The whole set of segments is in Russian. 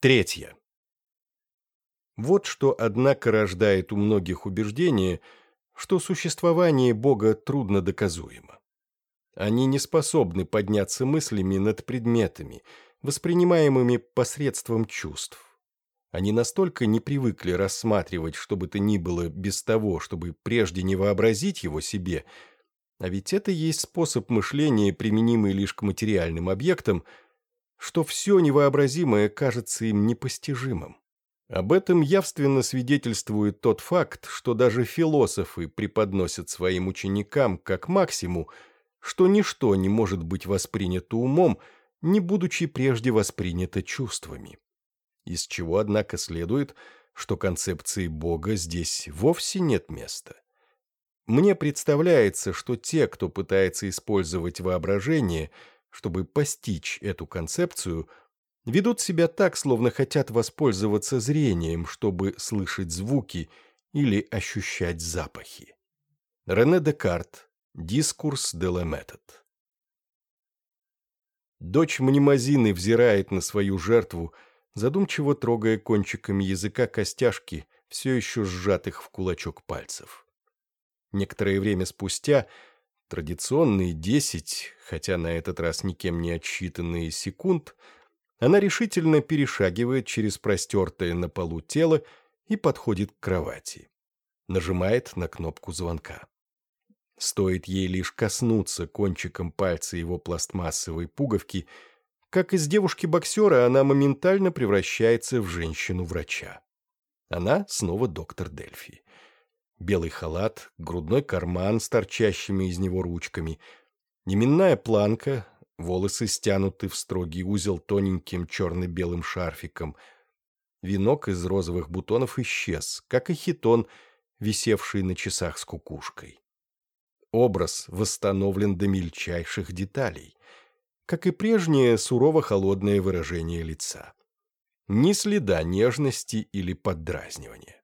Третье. Вот что, однако, рождает у многих убеждение, что существование Бога трудно доказуемо. Они не способны подняться мыслями над предметами, воспринимаемыми посредством чувств. Они настолько не привыкли рассматривать что бы то ни было без того, чтобы прежде не вообразить его себе, а ведь это есть способ мышления, применимый лишь к материальным объектам – что все невообразимое кажется им непостижимым. Об этом явственно свидетельствует тот факт, что даже философы преподносят своим ученикам как максимум, что ничто не может быть воспринято умом, не будучи прежде воспринято чувствами. Из чего, однако, следует, что концепции Бога здесь вовсе нет места. Мне представляется, что те, кто пытается использовать воображение – чтобы постичь эту концепцию, ведут себя так, словно хотят воспользоваться зрением, чтобы слышать звуки или ощущать запахи. Рене Декарт. Дискурс де ла метод. Дочь Мнемозины взирает на свою жертву, задумчиво трогая кончиками языка костяшки, все еще сжатых в кулачок пальцев. Некоторое время спустя Традиционные 10, хотя на этот раз никем не отсчитанные секунд, она решительно перешагивает через простертое на полу тело и подходит к кровати. Нажимает на кнопку звонка. Стоит ей лишь коснуться кончиком пальца его пластмассовой пуговки, как из девушки-боксера она моментально превращается в женщину-врача. Она снова доктор Дельфи белый халат, грудной карман с торчащими из него ручками, неминная планка, волосы стянуты в строгий узел тоненьким черно-белым шарфиком. Венок из розовых бутонов исчез, как и хитон, висевший на часах с кукушкой. Образ восстановлен до мельчайших деталей, как и прежнее сурово-холодное выражение лица. Ни следа нежности или поддразнивания.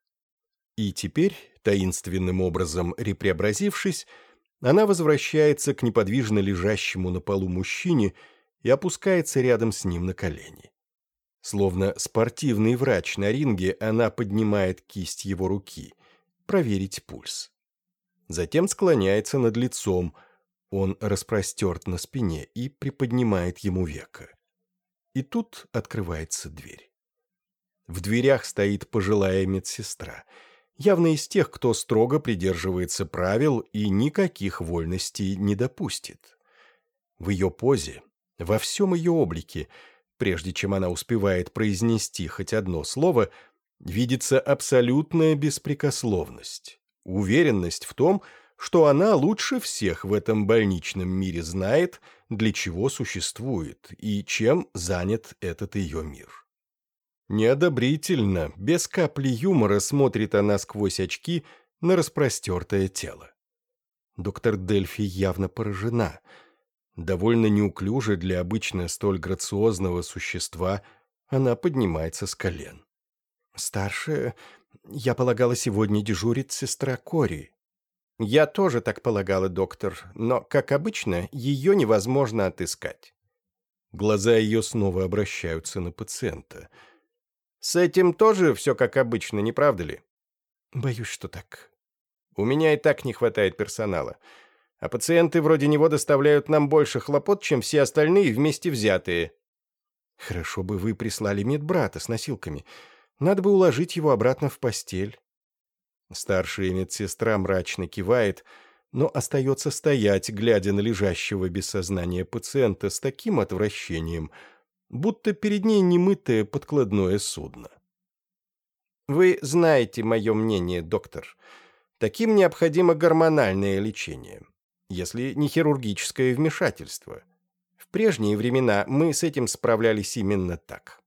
И теперь Таинственным образом репреобразившись, она возвращается к неподвижно лежащему на полу мужчине и опускается рядом с ним на колени. Словно спортивный врач на ринге, она поднимает кисть его руки, проверить пульс. Затем склоняется над лицом, он распростерт на спине и приподнимает ему веко. И тут открывается дверь. В дверях стоит пожилая медсестра — явно из тех, кто строго придерживается правил и никаких вольностей не допустит. В ее позе, во всем ее облике, прежде чем она успевает произнести хоть одно слово, видится абсолютная беспрекословность, уверенность в том, что она лучше всех в этом больничном мире знает, для чего существует и чем занят этот ее мир. Неодобрительно, без капли юмора смотрит она сквозь очки на распростертое тело. Доктор Дельфи явно поражена. Довольно неуклюже для обычно столь грациозного существа она поднимается с колен. «Старшая, я полагала, сегодня дежурит сестра Кори». «Я тоже так полагала, доктор, но, как обычно, ее невозможно отыскать». Глаза ее снова обращаются на пациента – с этим тоже все как обычно, не правда ли? Боюсь, что так. У меня и так не хватает персонала. А пациенты вроде него доставляют нам больше хлопот, чем все остальные вместе взятые. Хорошо бы вы прислали медбрата с носилками. Надо бы уложить его обратно в постель. Старшая медсестра мрачно кивает, но остается стоять, глядя на лежащего без сознания пациента с таким отвращением — будто перед ней немытое подкладное судно. «Вы знаете мое мнение, доктор. Таким необходимо гормональное лечение, если не хирургическое вмешательство. В прежние времена мы с этим справлялись именно так».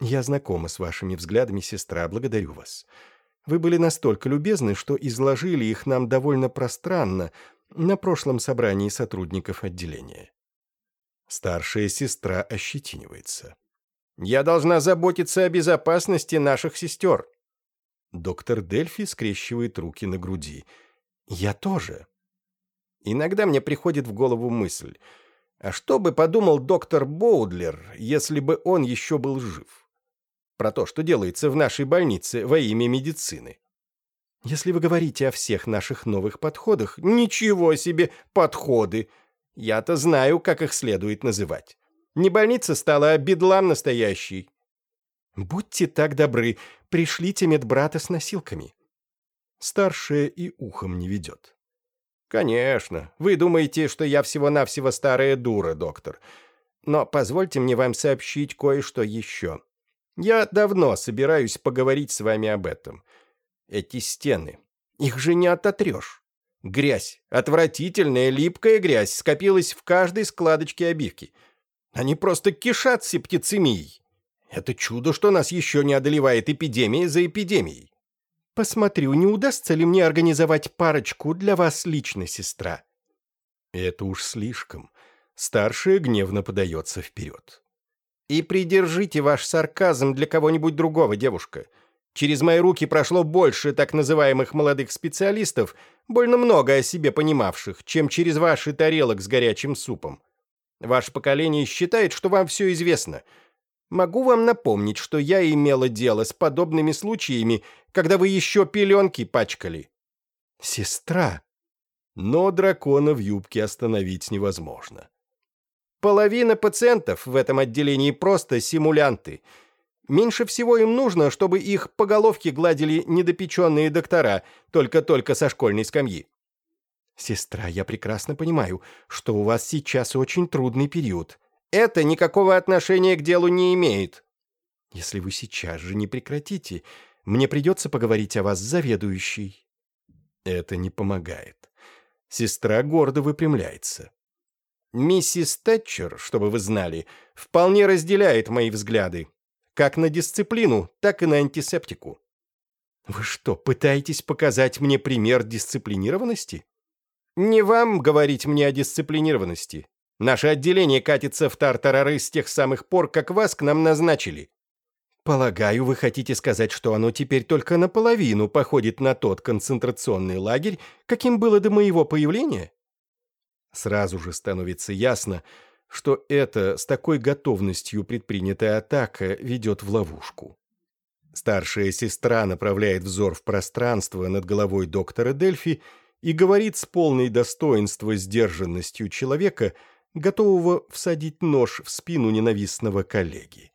«Я знакома с вашими взглядами, сестра, благодарю вас. Вы были настолько любезны, что изложили их нам довольно пространно на прошлом собрании сотрудников отделения. Старшая сестра ощетинивается. «Я должна заботиться о безопасности наших сестер». Доктор Дельфи скрещивает руки на груди. «Я тоже». Иногда мне приходит в голову мысль, а что бы подумал доктор Боудлер, если бы он еще был жив? Про то, что делается в нашей больнице во имя медицины. Если вы говорите о всех наших новых подходах... Ничего себе, подходы! Я-то знаю, как их следует называть. Не больница стала, а бедлам настоящий. Будьте так добры, пришлите медбрата с носилками. Старшая и ухом не ведет. Конечно, вы думаете, что я всего-навсего старая дура, доктор. Но позвольте мне вам сообщить кое-что еще. Я давно собираюсь поговорить с вами об этом. Эти стены, их же не ототрешь. Грязь, отвратительная, липкая грязь, скопилась в каждой складочке обивки. Они просто кишат септицемией. Это чудо, что нас еще не одолевает эпидемия за эпидемией. Посмотрю, не удастся ли мне организовать парочку для вас лично, сестра. Это уж слишком. Старшая гневно подается вперед. И придержите ваш сарказм для кого-нибудь другого, девушка. — Через мои руки прошло больше так называемых молодых специалистов, больно много о себе понимавших, чем через ваши тарелок с горячим супом. Ваше поколение считает, что вам все известно. Могу вам напомнить, что я имела дело с подобными случаями, когда вы еще пеленки пачкали. Сестра. Но дракона в юбке остановить невозможно. Половина пациентов в этом отделении просто симулянты — Меньше всего им нужно, чтобы их по головке гладили недопеченные доктора, только-только со школьной скамьи. «Сестра, я прекрасно понимаю, что у вас сейчас очень трудный период. Это никакого отношения к делу не имеет». «Если вы сейчас же не прекратите, мне придется поговорить о вас с заведующей». Это не помогает. Сестра гордо выпрямляется. «Миссис Тэтчер, чтобы вы знали, вполне разделяет мои взгляды как на дисциплину, так и на антисептику. Вы что, пытаетесь показать мне пример дисциплинированности? Не вам говорить мне о дисциплинированности. Наше отделение катится в тартарары с тех самых пор, как вас к нам назначили. Полагаю, вы хотите сказать, что оно теперь только наполовину походит на тот концентрационный лагерь, каким было до моего появления? Сразу же становится ясно, что это с такой готовностью предпринятая атака ведет в ловушку. Старшая сестра направляет взор в пространство над головой доктора Дельфи и говорит с полной достоинства сдержанностью человека, готового всадить нож в спину ненавистного коллеги.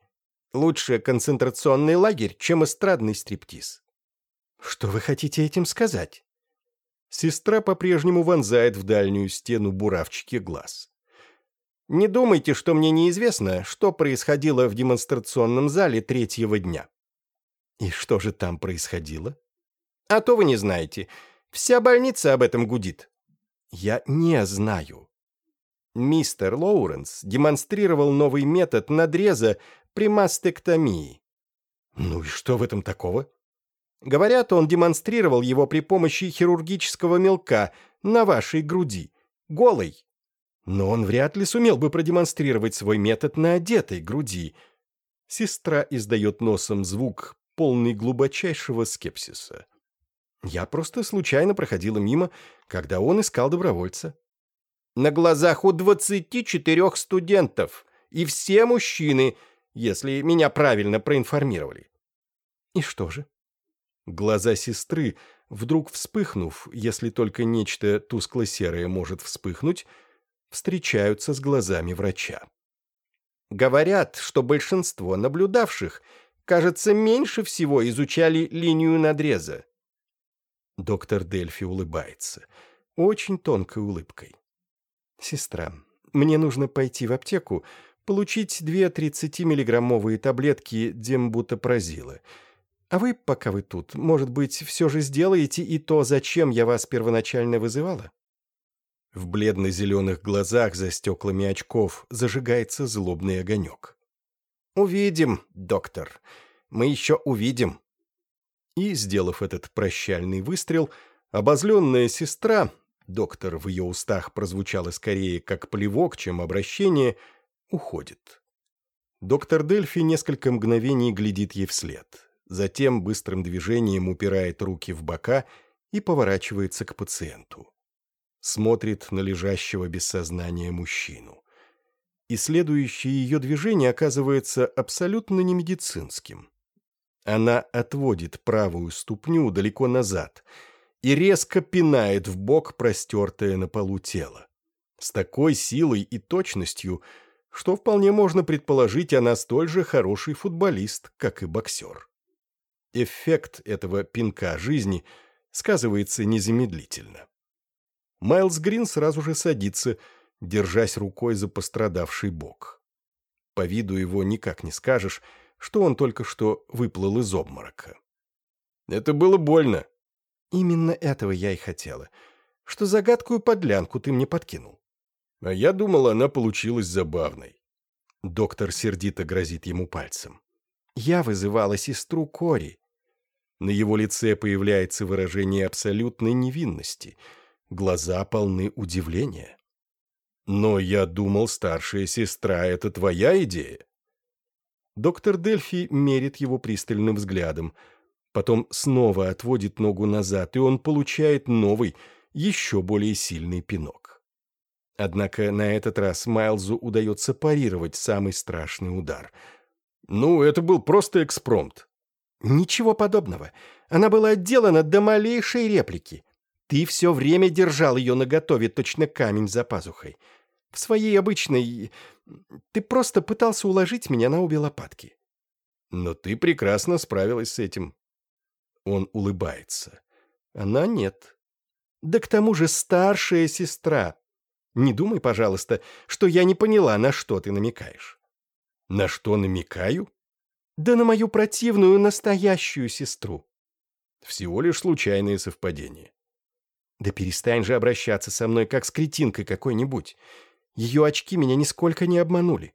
«Лучше концентрационный лагерь, чем эстрадный стриптиз». «Что вы хотите этим сказать?» Сестра по-прежнему вонзает в дальнюю стену буравчики глаз. Не думайте, что мне неизвестно, что происходило в демонстрационном зале третьего дня». «И что же там происходило?» «А то вы не знаете. Вся больница об этом гудит». «Я не знаю». Мистер Лоуренс демонстрировал новый метод надреза при мастектомии. «Ну и что в этом такого?» Говорят, он демонстрировал его при помощи хирургического мелка на вашей груди, голой, но он вряд ли сумел бы продемонстрировать свой метод на одетой груди. Сестра издает носом звук, полный глубочайшего скепсиса. Я просто случайно проходила мимо, когда он искал добровольца. На глазах у 24 студентов, и все мужчины, если меня правильно проинформировали. И что же? Глаза сестры, вдруг вспыхнув, если только нечто тускло-серое может вспыхнуть, встречаются с глазами врача. Говорят, что большинство наблюдавших, кажется, меньше всего изучали линию надреза. Доктор Дельфи улыбается, очень тонкой улыбкой. «Сестра, мне нужно пойти в аптеку, получить две 30-миллиграммовые таблетки дембутопрозила. А вы, пока вы тут, может быть, все же сделаете и то, зачем я вас первоначально вызывала?» В бледно-зеленых глазах за стеклами очков зажигается злобный огонек. «Увидим, доктор. Мы еще увидим». И, сделав этот прощальный выстрел, обозленная сестра, доктор в ее устах прозвучало скорее как плевок, чем обращение, уходит. Доктор Дельфи несколько мгновений глядит ей вслед, затем быстрым движением упирает руки в бока и поворачивается к пациенту смотрит на лежащего без сознания мужчину. И следующее ее движение оказывается абсолютно не медицинским. Она отводит правую ступню далеко назад и резко пинает в бок простертое на полу тело. С такой силой и точностью, что вполне можно предположить, она столь же хороший футболист, как и боксер. Эффект этого пинка жизни сказывается незамедлительно. Майлз Грин сразу же садится, держась рукой за пострадавший бок. По виду его никак не скажешь, что он только что выплыл из обморока. «Это было больно». «Именно этого я и хотела. Что загадкую подлянку ты мне подкинул». «А я думала, она получилась забавной». Доктор сердито грозит ему пальцем. «Я вызывала сестру Кори». На его лице появляется выражение абсолютной невинности – глаза полны удивления. «Но я думал, старшая сестра — это твоя идея?» Доктор Дельфи мерит его пристальным взглядом, потом снова отводит ногу назад, и он получает новый, еще более сильный пинок. Однако на этот раз Майлзу удается парировать самый страшный удар. «Ну, это был просто экспромт». «Ничего подобного. Она была отделана до малейшей реплики. Ты все время держал ее наготове, точно камень за пазухой. В своей обычной... Ты просто пытался уложить меня на обе лопатки. Но ты прекрасно справилась с этим. Он улыбается. Она нет. Да к тому же старшая сестра. Не думай, пожалуйста, что я не поняла, на что ты намекаешь. На что намекаю? Да на мою противную настоящую сестру. Всего лишь случайные совпадения. Да перестань же обращаться со мной, как с кретинкой какой-нибудь. Ее очки меня нисколько не обманули.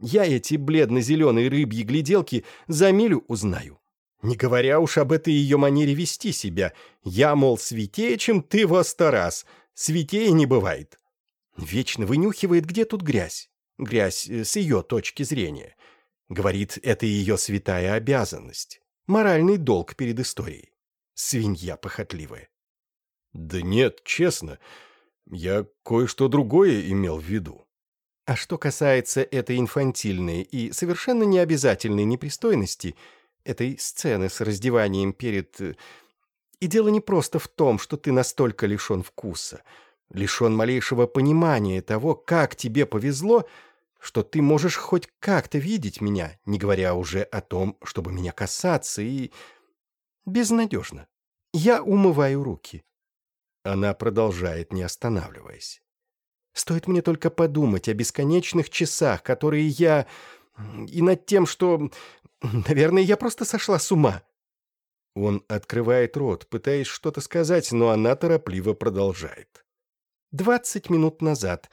Я эти бледно-зеленые рыбьи гляделки за милю узнаю. Не говоря уж об этой ее манере вести себя. Я, мол, святее, чем ты во сто раз. Святее не бывает. Вечно вынюхивает, где тут грязь. Грязь э, с ее точки зрения. Говорит, это ее святая обязанность. Моральный долг перед историей. Свинья похотливая. «Да нет, честно, я кое-что другое имел в виду». А что касается этой инфантильной и совершенно необязательной непристойности, этой сцены с раздеванием перед... Э, и дело не просто в том, что ты настолько лишен вкуса, лишен малейшего понимания того, как тебе повезло, что ты можешь хоть как-то видеть меня, не говоря уже о том, чтобы меня касаться, и... Безнадежно. Я умываю руки. Она продолжает, не останавливаясь. «Стоит мне только подумать о бесконечных часах, которые я... и над тем, что... Наверное, я просто сошла с ума». Он открывает рот, пытаясь что-то сказать, но она торопливо продолжает. «Двадцать минут назад.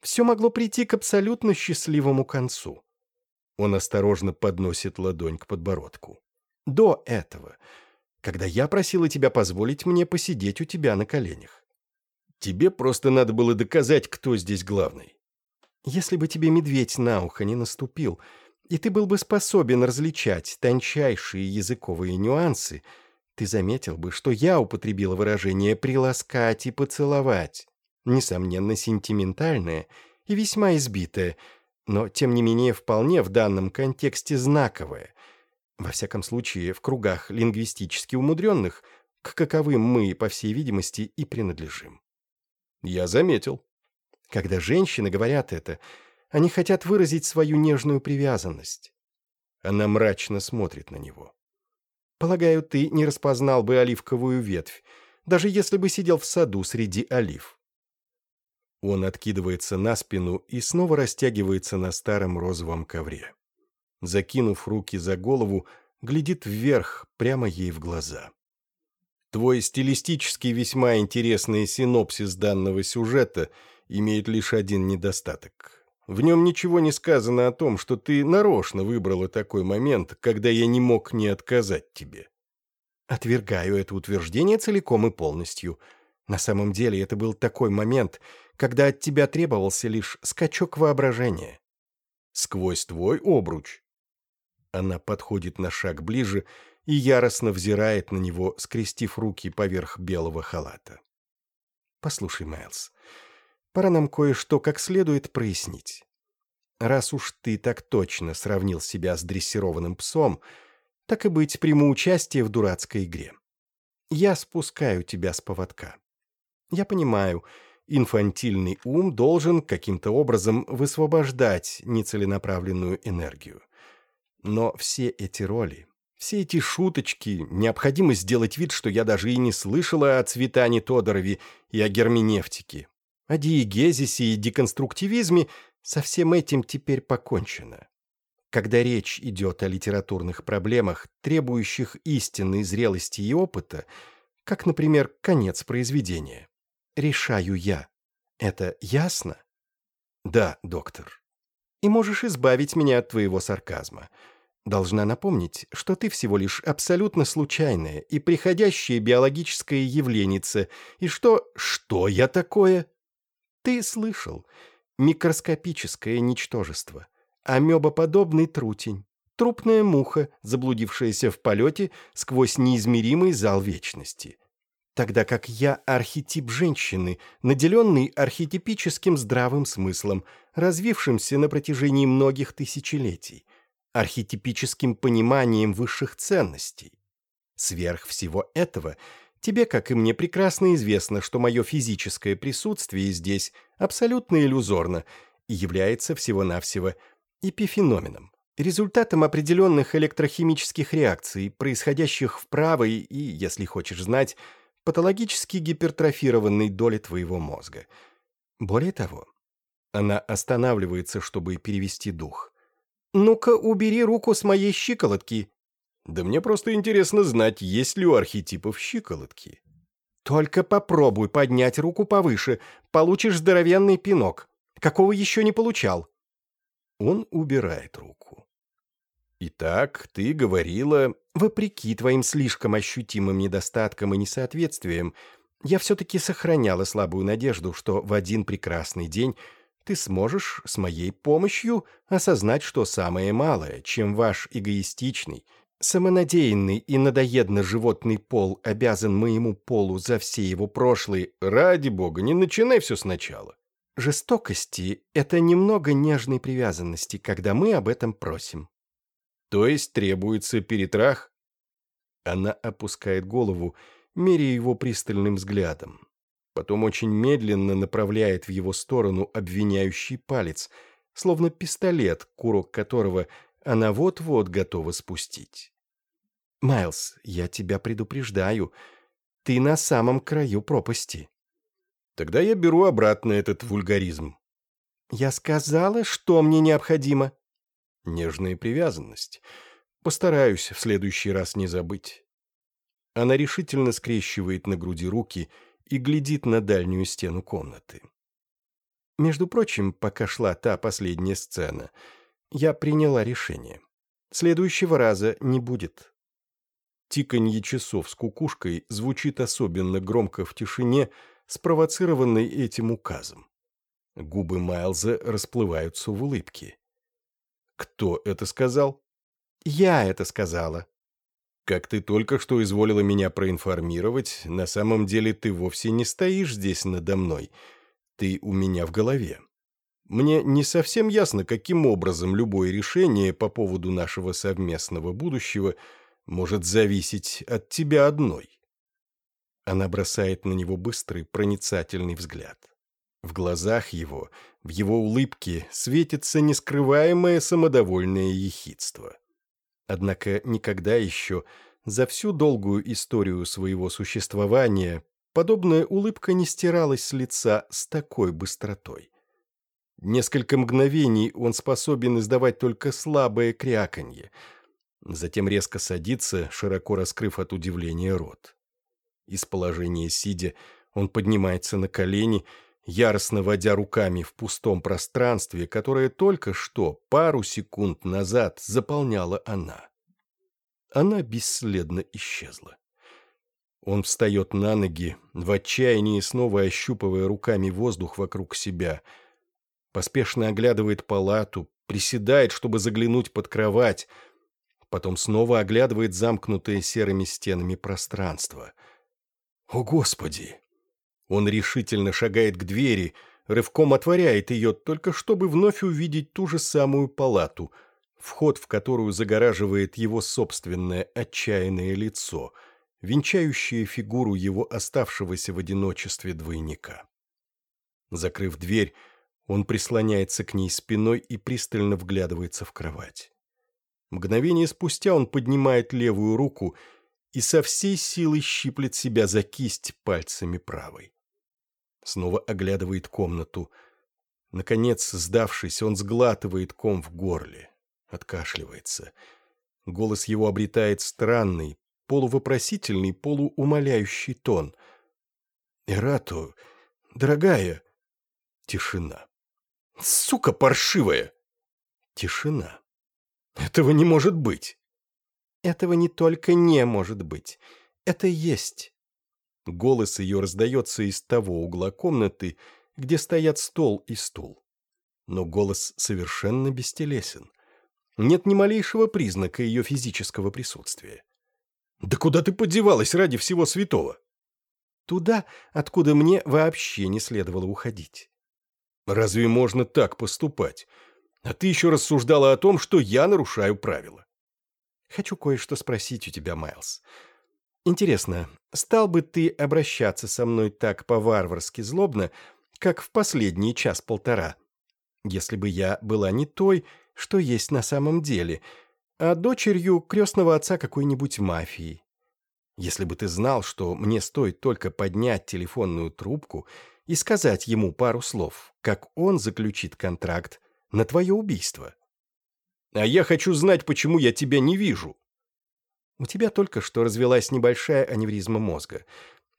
Все могло прийти к абсолютно счастливому концу». Он осторожно подносит ладонь к подбородку. «До этого когда я просила тебя позволить мне посидеть у тебя на коленях. Тебе просто надо было доказать, кто здесь главный. Если бы тебе медведь на ухо не наступил, и ты был бы способен различать тончайшие языковые нюансы, ты заметил бы, что я употребила выражение «приласкать» и «поцеловать», несомненно, сентиментальное и весьма избитое, но, тем не менее, вполне в данном контексте знаковое, во всяком случае, в кругах лингвистически умудренных, к каковым мы, по всей видимости, и принадлежим. Я заметил. Когда женщины говорят это, они хотят выразить свою нежную привязанность. Она мрачно смотрит на него. Полагаю, ты не распознал бы оливковую ветвь, даже если бы сидел в саду среди олив. Он откидывается на спину и снова растягивается на старом розовом ковре закинув руки за голову, глядит вверх, прямо ей в глаза. Твой стилистически весьма интересный синопсис данного сюжета имеет лишь один недостаток. В нем ничего не сказано о том, что ты нарочно выбрала такой момент, когда я не мог не отказать тебе. Отвергаю это утверждение целиком и полностью. На самом деле это был такой момент, когда от тебя требовался лишь скачок воображения. Сквозь твой обруч она подходит на шаг ближе и яростно взирает на него, скрестив руки поверх белого халата. «Послушай, Майлз, пора нам кое-что как следует прояснить. Раз уж ты так точно сравнил себя с дрессированным псом, так и быть, приму участие в дурацкой игре. Я спускаю тебя с поводка. Я понимаю, инфантильный ум должен каким-то образом высвобождать нецеленаправленную энергию. Но все эти роли, все эти шуточки, необходимо сделать вид, что я даже и не слышала о Цветане Тодорове и о герменевтике. О диегезисе и деконструктивизме со всем этим теперь покончено. Когда речь идет о литературных проблемах, требующих истинной зрелости и опыта, как, например, конец произведения, решаю я. Это ясно? Да, доктор. И можешь избавить меня от твоего сарказма. Должна напомнить, что ты всего лишь абсолютно случайное и приходящее биологическое явленице, и что... Что я такое? Ты слышал. Микроскопическое ничтожество. Амебоподобный трутень. Трупная муха, заблудившаяся в полете сквозь неизмеримый зал вечности. Тогда как я архетип женщины, наделенный архетипическим здравым смыслом, развившимся на протяжении многих тысячелетий – архетипическим пониманием высших ценностей. Сверх всего этого, тебе, как и мне, прекрасно известно, что мое физическое присутствие здесь абсолютно иллюзорно и является всего-навсего эпифеноменом, результатом определенных электрохимических реакций, происходящих в правой и, если хочешь знать, патологически гипертрофированной доли твоего мозга. Более того, она останавливается, чтобы перевести дух. «Ну-ка, убери руку с моей щиколотки». «Да мне просто интересно знать, есть ли у архетипов щиколотки». «Только попробуй поднять руку повыше, получишь здоровенный пинок. Какого еще не получал?» Он убирает руку. «Итак, ты говорила...» «Вопреки твоим слишком ощутимым недостаткам и несоответствиям, я все-таки сохраняла слабую надежду, что в один прекрасный день ты сможешь с моей помощью осознать, что самое малое, чем ваш эгоистичный, самонадеянный и надоедно животный пол обязан моему полу за все его прошлые «ради бога, не начинай все сначала». Жестокости – это немного нежной привязанности, когда мы об этом просим. То есть требуется перетрах? Она опускает голову, меря его пристальным взглядом потом очень медленно направляет в его сторону обвиняющий палец, словно пистолет, курок которого она вот-вот готова спустить. «Майлз, я тебя предупреждаю. Ты на самом краю пропасти». «Тогда я беру обратно этот вульгаризм». «Я сказала, что мне необходимо». «Нежная привязанность. Постараюсь в следующий раз не забыть». Она решительно скрещивает на груди руки и глядит на дальнюю стену комнаты. Между прочим, пока шла та последняя сцена, я приняла решение. Следующего раза не будет. Тиканье часов с кукушкой звучит особенно громко в тишине, спровоцированной этим указом. Губы Майлза расплываются в улыбке. «Кто это сказал?» «Я это сказала», как ты только что изволила меня проинформировать, на самом деле ты вовсе не стоишь здесь надо мной. Ты у меня в голове. Мне не совсем ясно, каким образом любое решение по поводу нашего совместного будущего может зависеть от тебя одной. Она бросает на него быстрый, проницательный взгляд. В глазах его, в его улыбке светится нескрываемое самодовольное ехидство. Однако никогда еще за всю долгую историю своего существования подобная улыбка не стиралась с лица с такой быстротой. Несколько мгновений он способен издавать только слабое кряканье, затем резко садится, широко раскрыв от удивления рот. Из положения сидя он поднимается на колени и, яростно водя руками в пустом пространстве, которое только что, пару секунд назад, заполняла она. Она бесследно исчезла. Он встает на ноги, в отчаянии снова ощупывая руками воздух вокруг себя, поспешно оглядывает палату, приседает, чтобы заглянуть под кровать, потом снова оглядывает замкнутое серыми стенами пространство. «О, Господи!» Он решительно шагает к двери, рывком отворяет ее, только чтобы вновь увидеть ту же самую палату, вход в которую загораживает его собственное отчаянное лицо, венчающее фигуру его оставшегося в одиночестве двойника. Закрыв дверь, он прислоняется к ней спиной и пристально вглядывается в кровать. Мгновение спустя он поднимает левую руку и со всей силы щиплет себя за кисть пальцами правой. Снова оглядывает комнату. Наконец, сдавшись, он сглатывает ком в горле. Откашливается. Голос его обретает странный, полувопросительный, полуумоляющий тон. «Эрату, дорогая...» Тишина. «Сука паршивая!» Тишина. «Этого не может быть!» «Этого не только не может быть. Это есть. Голос ее раздается из того угла комнаты, где стоят стол и стул. Но голос совершенно бестелесен. Нет ни малейшего признака ее физического присутствия. «Да куда ты подевалась ради всего святого?» «Туда, откуда мне вообще не следовало уходить». «Разве можно так поступать? А ты еще рассуждала о том, что я нарушаю правила». «Хочу кое-что спросить у тебя, Майлз. Интересно, стал бы ты обращаться со мной так по-варварски злобно, как в последний час-полтора, если бы я была не той, что есть на самом деле, а дочерью крестного отца какой-нибудь мафии? Если бы ты знал, что мне стоит только поднять телефонную трубку и сказать ему пару слов, как он заключит контракт на твое убийство. А я хочу знать, почему я тебя не вижу. У тебя только что развелась небольшая аневризма мозга,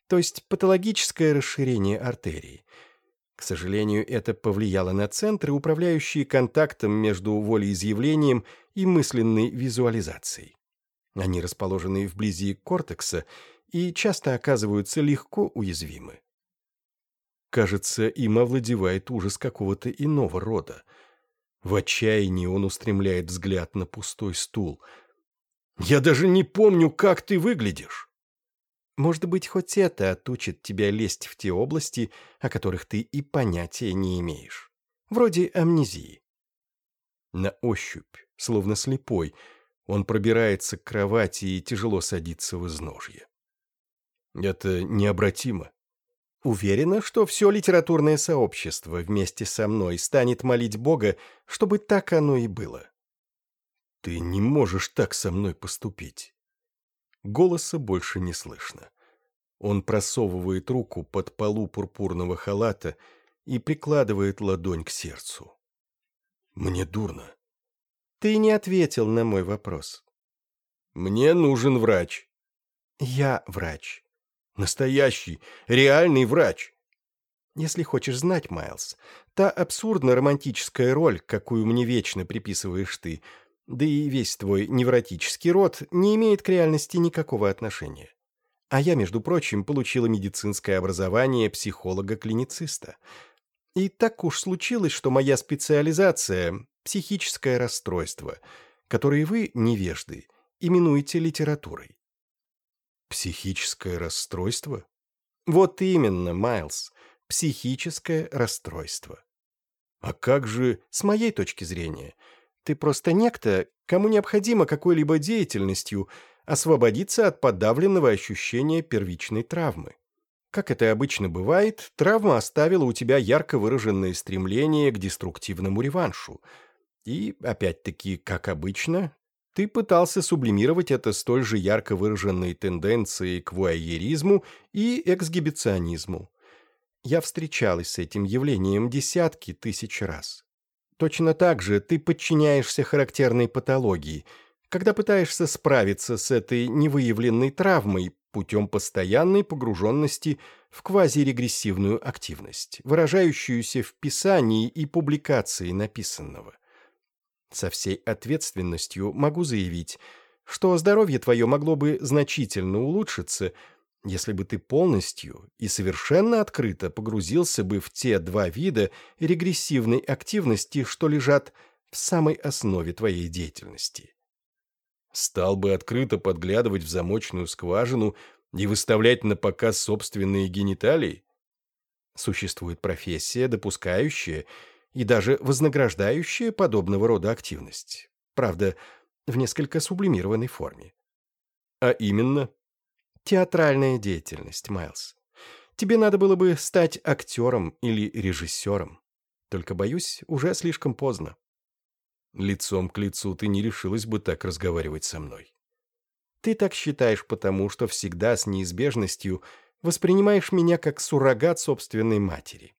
то есть патологическое расширение артерии. К сожалению, это повлияло на центры, управляющие контактом между волеизъявлением и мысленной визуализацией. Они расположены вблизи кортекса и часто оказываются легко уязвимы. Кажется, им овладевает ужас какого-то иного рода. В отчаянии он устремляет взгляд на пустой стул — я даже не помню, как ты выглядишь. Может быть, хоть это отучит тебя лезть в те области, о которых ты и понятия не имеешь. Вроде амнезии. На ощупь, словно слепой, он пробирается к кровати и тяжело садится в изножье. Это необратимо. Уверена, что все литературное сообщество вместе со мной станет молить Бога, чтобы так оно и было. «Ты не можешь так со мной поступить!» Голоса больше не слышно. Он просовывает руку под полу пурпурного халата и прикладывает ладонь к сердцу. «Мне дурно». «Ты не ответил на мой вопрос». «Мне нужен врач». «Я врач». «Настоящий, реальный врач». Если хочешь знать, Майлз, та абсурдно-романтическая роль, какую мне вечно приписываешь ты – да и весь твой невротический род не имеет к реальности никакого отношения. А я, между прочим, получила медицинское образование психолога-клинициста. И так уж случилось, что моя специализация – психическое расстройство, которое вы, невежды, именуете литературой. Психическое расстройство? Вот именно, Майлз, психическое расстройство. А как же, с моей точки зрения – ты просто некто, кому необходимо какой-либо деятельностью освободиться от подавленного ощущения первичной травмы. Как это обычно бывает, травма оставила у тебя ярко выраженное стремление к деструктивному реваншу. И, опять-таки, как обычно, ты пытался сублимировать это столь же ярко выраженной тенденцией к вуайеризму и эксгибиционизму. Я встречалась с этим явлением десятки тысяч раз. Точно так же ты подчиняешься характерной патологии, когда пытаешься справиться с этой невыявленной травмой путем постоянной погруженности в квазирегрессивную активность, выражающуюся в писании и публикации написанного. Со всей ответственностью могу заявить, что здоровье твое могло бы значительно улучшиться – если бы ты полностью и совершенно открыто погрузился бы в те два вида регрессивной активности, что лежат в самой основе твоей деятельности. Стал бы открыто подглядывать в замочную скважину и выставлять на показ собственные гениталии? Существует профессия, допускающая и даже вознаграждающая подобного рода активность. Правда, в несколько сублимированной форме. А именно – театральная деятельность, Майлз. Тебе надо было бы стать актером или режиссером. Только, боюсь, уже слишком поздно. Лицом к лицу ты не решилась бы так разговаривать со мной. Ты так считаешь потому, что всегда с неизбежностью воспринимаешь меня как суррогат собственной матери.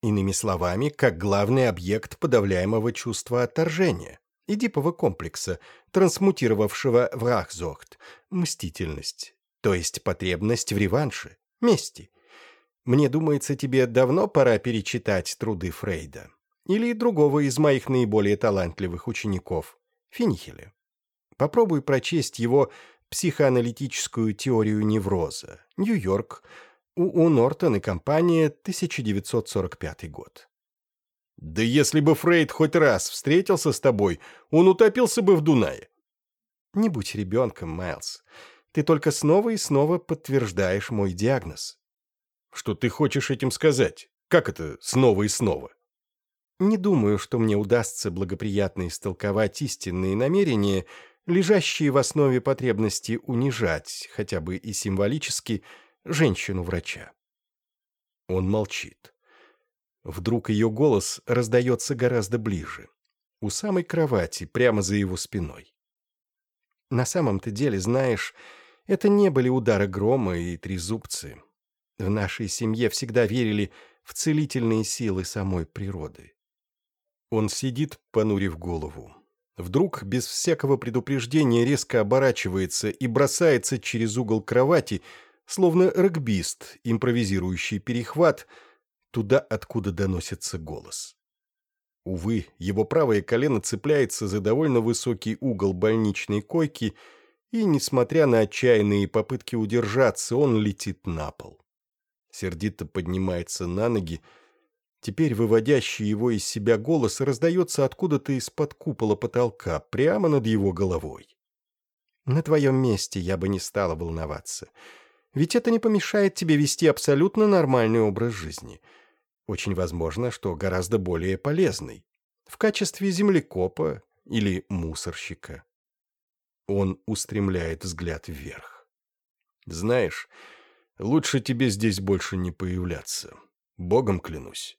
Иными словами, как главный объект подавляемого чувства отторжения, эдипового комплекса, трансмутировавшего врахзохт, мстительность, то есть потребность в реванше, мести. Мне думается, тебе давно пора перечитать труды Фрейда. Или другого из моих наиболее талантливых учеников, Финихеля. Попробуй прочесть его «Психоаналитическую теорию невроза», Нью-Йорк, у Нортон и компания, 1945 год. «Да если бы Фрейд хоть раз встретился с тобой, он утопился бы в Дунае». «Не будь ребенком, Майлз. Ты только снова и снова подтверждаешь мой диагноз». «Что ты хочешь этим сказать? Как это снова и снова?» «Не думаю, что мне удастся благоприятно истолковать истинные намерения, лежащие в основе потребности унижать, хотя бы и символически, женщину-врача». Он молчит. Вдруг ее голос раздается гораздо ближе, у самой кровати, прямо за его спиной. «На самом-то деле, знаешь, это не были удары грома и трезубцы. В нашей семье всегда верили в целительные силы самой природы. Он сидит, понурив голову. Вдруг, без всякого предупреждения, резко оборачивается и бросается через угол кровати, словно регбист, импровизирующий перехват, туда, откуда доносится голос. Увы, его правое колено цепляется за довольно высокий угол больничной койки – и, несмотря на отчаянные попытки удержаться, он летит на пол. Сердито поднимается на ноги. Теперь выводящий его из себя голос раздается откуда-то из-под купола потолка, прямо над его головой. «На твоем месте я бы не стала волноваться. Ведь это не помешает тебе вести абсолютно нормальный образ жизни. Очень возможно, что гораздо более полезный. В качестве землекопа или мусорщика». Он устремляет взгляд вверх. «Знаешь, лучше тебе здесь больше не появляться. Богом клянусь».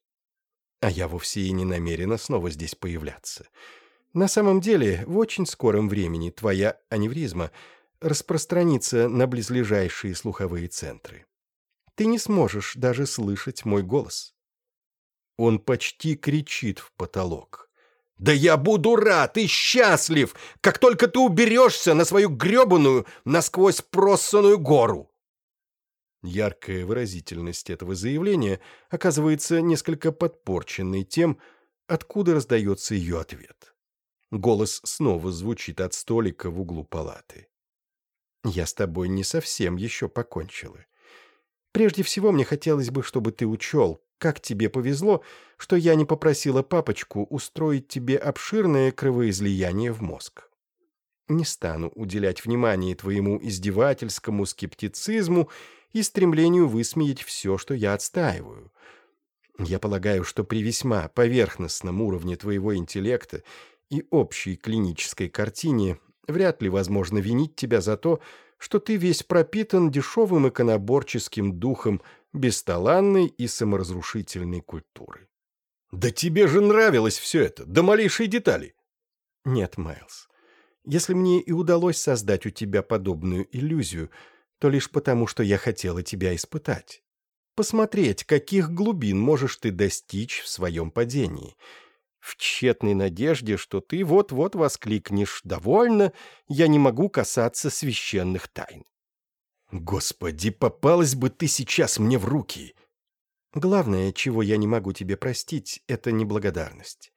А я вовсе и не намерена снова здесь появляться. На самом деле, в очень скором времени твоя аневризма распространится на близлежащие слуховые центры. Ты не сможешь даже слышать мой голос. Он почти кричит в потолок. Да я буду рад и счастлив, как только ты уберешься на свою гребаную, насквозь просанную гору!» Яркая выразительность этого заявления оказывается несколько подпорченной тем, откуда раздается ее ответ. Голос снова звучит от столика в углу палаты. «Я с тобой не совсем еще покончила. Прежде всего мне хотелось бы, чтобы ты учел, как тебе повезло, что я не попросила папочку устроить тебе обширное кровоизлияние в мозг. Не стану уделять внимание твоему издевательскому скептицизму и стремлению высмеять все, что я отстаиваю. Я полагаю, что при весьма поверхностном уровне твоего интеллекта и общей клинической картине вряд ли возможно винить тебя за то, что ты весь пропитан дешевым иконоборческим духом бесталанной и саморазрушительной культуры. «Да тебе же нравилось все это, до малейшей детали!» «Нет, Майлз, если мне и удалось создать у тебя подобную иллюзию, то лишь потому, что я хотела тебя испытать. Посмотреть, каких глубин можешь ты достичь в своем падении» в тщетной надежде, что ты вот-вот воскликнешь «Довольно, я не могу касаться священных тайн». «Господи, попалась бы ты сейчас мне в руки!» «Главное, чего я не могу тебе простить, это неблагодарность.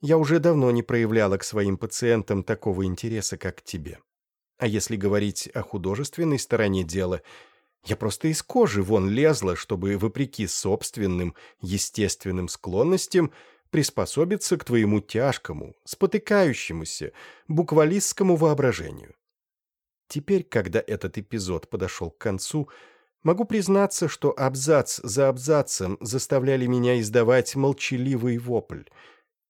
Я уже давно не проявляла к своим пациентам такого интереса, как тебе. А если говорить о художественной стороне дела, я просто из кожи вон лезла, чтобы, вопреки собственным естественным склонностям, приспособиться к твоему тяжкому, спотыкающемуся, буквалистскому воображению. Теперь, когда этот эпизод подошел к концу, могу признаться, что абзац за абзацем заставляли меня издавать молчаливый вопль.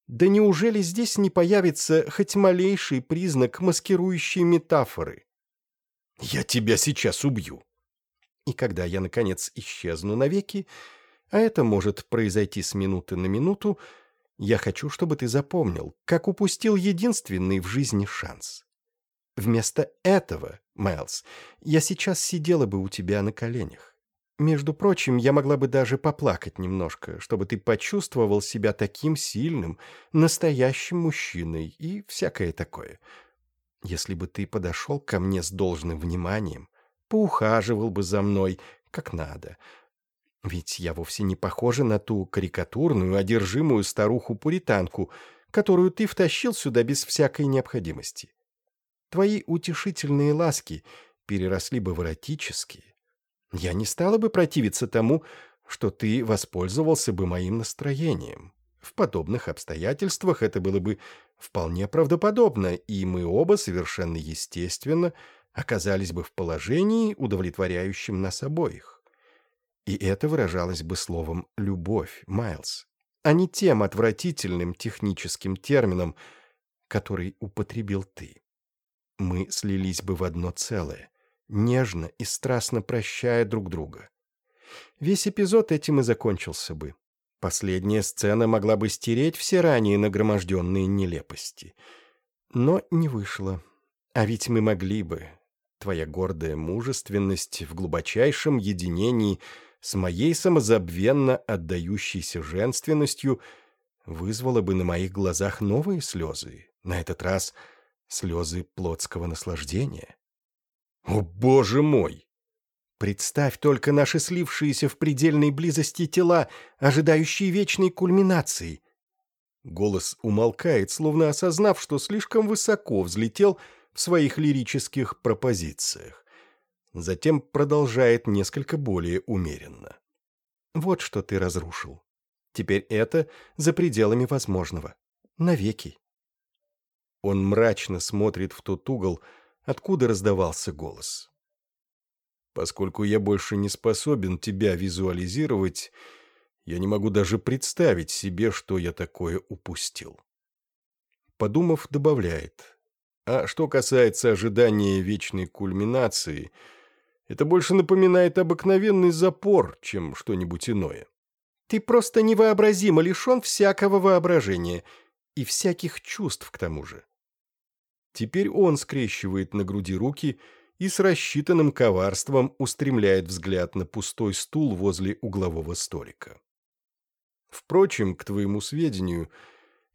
Да неужели здесь не появится хоть малейший признак маскирующей метафоры? «Я тебя сейчас убью!» И когда я, наконец, исчезну навеки, а это может произойти с минуты на минуту, — я хочу, чтобы ты запомнил, как упустил единственный в жизни шанс. Вместо этого, Майлз, я сейчас сидела бы у тебя на коленях. Между прочим, я могла бы даже поплакать немножко, чтобы ты почувствовал себя таким сильным, настоящим мужчиной и всякое такое. Если бы ты подошел ко мне с должным вниманием, поухаживал бы за мной, как надо — ведь я вовсе не похожа на ту карикатурную, одержимую старуху-пуританку, которую ты втащил сюда без всякой необходимости. Твои утешительные ласки переросли бы в эротические. Я не стала бы противиться тому, что ты воспользовался бы моим настроением. В подобных обстоятельствах это было бы вполне правдоподобно, и мы оба совершенно естественно оказались бы в положении, удовлетворяющем нас обоих. И это выражалось бы словом «любовь», Майлз, а не тем отвратительным техническим термином, который употребил ты. Мы слились бы в одно целое, нежно и страстно прощая друг друга. Весь эпизод этим и закончился бы. Последняя сцена могла бы стереть все ранее нагроможденные нелепости. Но не вышло. А ведь мы могли бы. Твоя гордая мужественность в глубочайшем единении — с моей самозабвенно отдающейся женственностью вызвало бы на моих глазах новые слезы, на этот раз слезы плотского наслаждения. «О, боже мой!» Представь только наши слившиеся в предельной близости тела, ожидающие вечной кульминации. Голос умолкает, словно осознав, что слишком высоко взлетел в своих лирических пропозициях. Затем продолжает несколько более умеренно. «Вот что ты разрушил. Теперь это за пределами возможного. Навеки». Он мрачно смотрит в тот угол, откуда раздавался голос. «Поскольку я больше не способен тебя визуализировать, я не могу даже представить себе, что я такое упустил». Подумав, добавляет. «А что касается ожидания вечной кульминации...» Это больше напоминает обыкновенный запор, чем что-нибудь иное. Ты просто невообразимо лишен всякого воображения и всяких чувств к тому же. Теперь он скрещивает на груди руки и с рассчитанным коварством устремляет взгляд на пустой стул возле углового столика. Впрочем, к твоему сведению,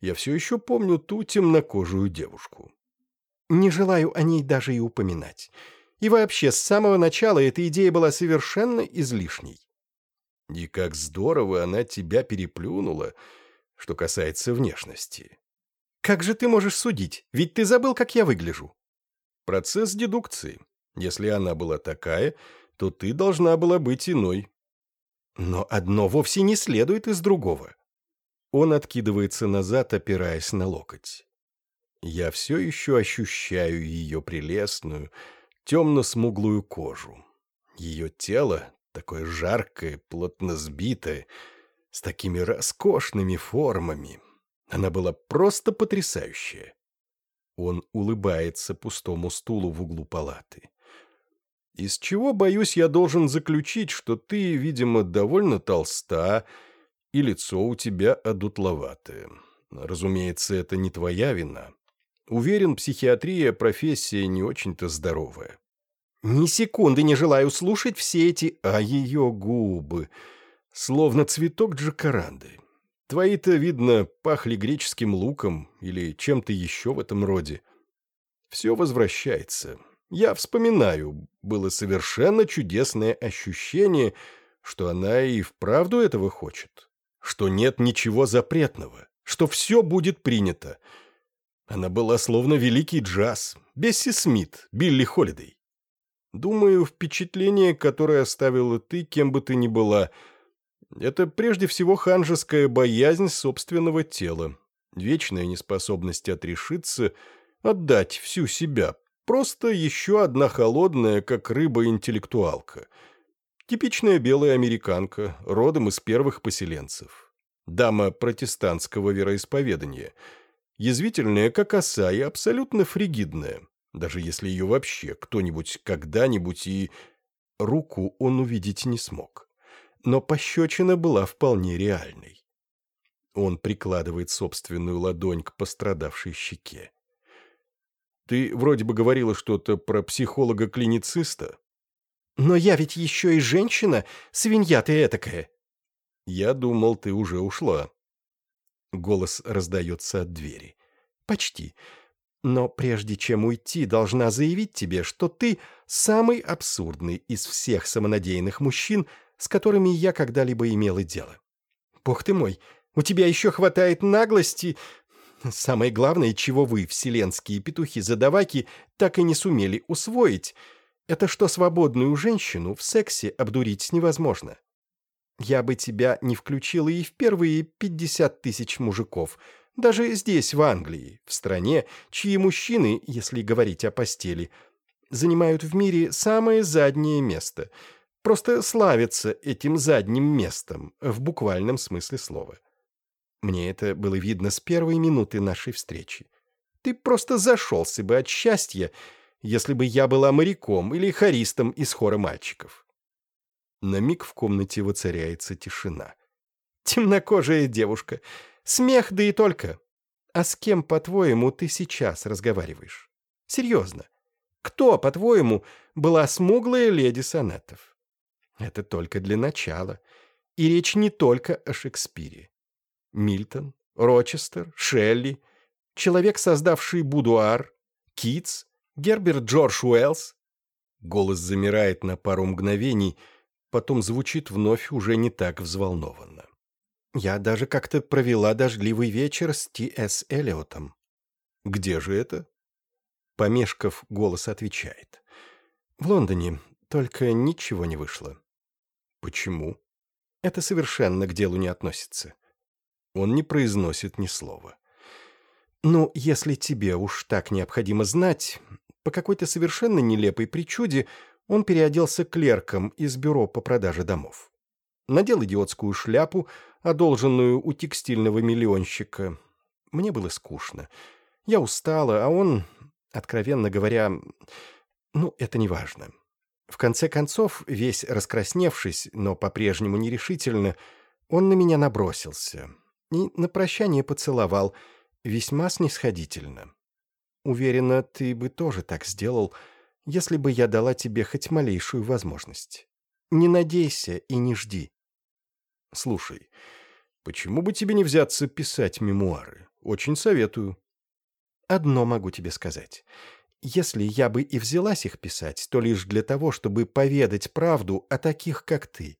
я все еще помню ту темнокожую девушку. Не желаю о ней даже и упоминать. И вообще, с самого начала эта идея была совершенно излишней. И как здорово она тебя переплюнула, что касается внешности. Как же ты можешь судить? Ведь ты забыл, как я выгляжу. Процесс дедукции. Если она была такая, то ты должна была быть иной. Но одно вовсе не следует из другого. Он откидывается назад, опираясь на локоть. Я все еще ощущаю ее прелестную, темно-смуглую кожу. Ее тело, такое жаркое, плотно сбитое, с такими роскошными формами. Она была просто потрясающая. Он улыбается пустому стулу в углу палаты. «Из чего, боюсь, я должен заключить, что ты, видимо, довольно толста, и лицо у тебя одутловатое. Разумеется, это не твоя вина. Уверен, психиатрия – профессия не очень-то здоровая. Ни секунды не желаю слушать все эти... А ее губы... Словно цветок джакаранды. Твои-то, видно, пахли греческим луком или чем-то еще в этом роде. Все возвращается. Я вспоминаю, было совершенно чудесное ощущение, что она и вправду этого хочет, что нет ничего запретного, что все будет принято — она была словно великий джаз, Бесси Смит, Билли Холидей. Думаю, впечатление, которое оставила ты, кем бы ты ни была, это прежде всего ханжеская боязнь собственного тела, вечная неспособность отрешиться, отдать всю себя, просто еще одна холодная, как рыба-интеллектуалка. Типичная белая американка, родом из первых поселенцев. Дама протестантского вероисповедания — Язвительная, как оса, и абсолютно фригидная, даже если ее вообще кто-нибудь когда-нибудь и... Руку он увидеть не смог, но пощечина была вполне реальной. Он прикладывает собственную ладонь к пострадавшей щеке. «Ты вроде бы говорила что-то про психолога-клинициста?» «Но я ведь еще и женщина, свинья ты этакая!» «Я думал, ты уже ушла», Голос раздается от двери. «Почти. Но прежде чем уйти, должна заявить тебе, что ты самый абсурдный из всех самонадеянных мужчин, с которыми я когда-либо имела дело. Бог ты мой, у тебя еще хватает наглости. Самое главное, чего вы, вселенские петухи-задаваки, так и не сумели усвоить, это что свободную женщину в сексе обдурить невозможно. Я бы тебя не включила и в первые 50 тысяч мужиков, даже здесь, в Англии, в стране, чьи мужчины, если говорить о постели, занимают в мире самое заднее место, просто славятся этим задним местом в буквальном смысле слова. Мне это было видно с первой минуты нашей встречи. Ты просто зашелся бы от счастья, если бы я была моряком или хористом из хора мальчиков. На миг в комнате воцаряется тишина. «Темнокожая девушка! Смех, да и только! А с кем, по-твоему, ты сейчас разговариваешь? Серьезно. Кто, по-твоему, была смуглая леди Сонетов? Это только для начала. И речь не только о Шекспире. Мильтон, Рочестер, Шелли, человек, создавший будуар, Китс, Герберт Джордж Уэллс. Голос замирает на пару мгновений — потом звучит вновь уже не так взволнованно. «Я даже как-то провела дождливый вечер с Т.С. Эллиотом». «Где же это?» Помешков голос отвечает. «В Лондоне, только ничего не вышло». «Почему?» «Это совершенно к делу не относится». Он не произносит ни слова. «Ну, если тебе уж так необходимо знать, по какой-то совершенно нелепой причуде он переоделся клерком из бюро по продаже домов. Надел идиотскую шляпу, одолженную у текстильного миллионщика. Мне было скучно. Я устала, а он, откровенно говоря, ну, это не важно. В конце концов, весь раскрасневшись, но по-прежнему нерешительно, он на меня набросился и на прощание поцеловал, весьма снисходительно. Уверена, ты бы тоже так сделал, — если бы я дала тебе хоть малейшую возможность. Не надейся и не жди. Слушай, почему бы тебе не взяться писать мемуары? Очень советую. Одно могу тебе сказать. Если я бы и взялась их писать, то лишь для того, чтобы поведать правду о таких, как ты.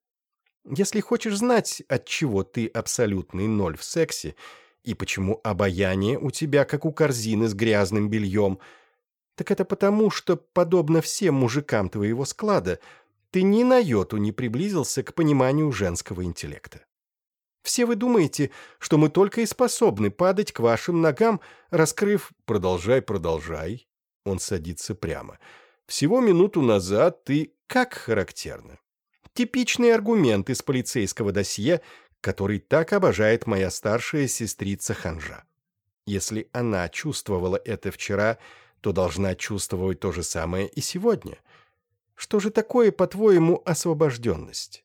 Если хочешь знать, от чего ты абсолютный ноль в сексе и почему обаяние у тебя, как у корзины с грязным бельем – так это потому, что, подобно всем мужикам твоего склада, ты ни на йоту не приблизился к пониманию женского интеллекта. Все вы думаете, что мы только и способны падать к вашим ногам, раскрыв «продолжай, продолжай». Он садится прямо. Всего минуту назад ты как характерно. Типичный аргумент из полицейского досье, который так обожает моя старшая сестрица Ханжа. Если она чувствовала это вчера – то должна чувствовать то же самое и сегодня. Что же такое, по-твоему, освобожденность?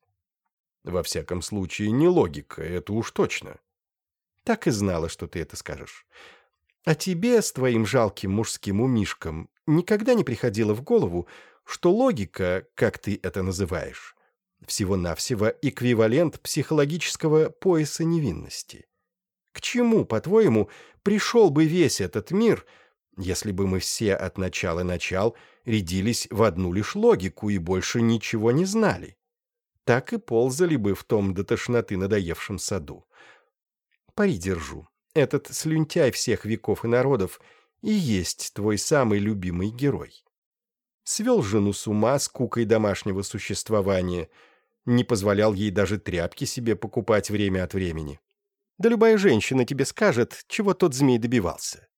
Во всяком случае, не логика, это уж точно. Так и знала, что ты это скажешь. А тебе с твоим жалким мужским умишком никогда не приходило в голову, что логика, как ты это называешь, всего-навсего эквивалент психологического пояса невинности. К чему, по-твоему, пришел бы весь этот мир — если бы мы все от начала начал рядились в одну лишь логику и больше ничего не знали. Так и ползали бы в том до тошноты надоевшем саду. Пари держу. Этот слюнтяй всех веков и народов и есть твой самый любимый герой. Свел жену с ума с кукой домашнего существования, не позволял ей даже тряпки себе покупать время от времени. Да любая женщина тебе скажет, чего тот змей добивался.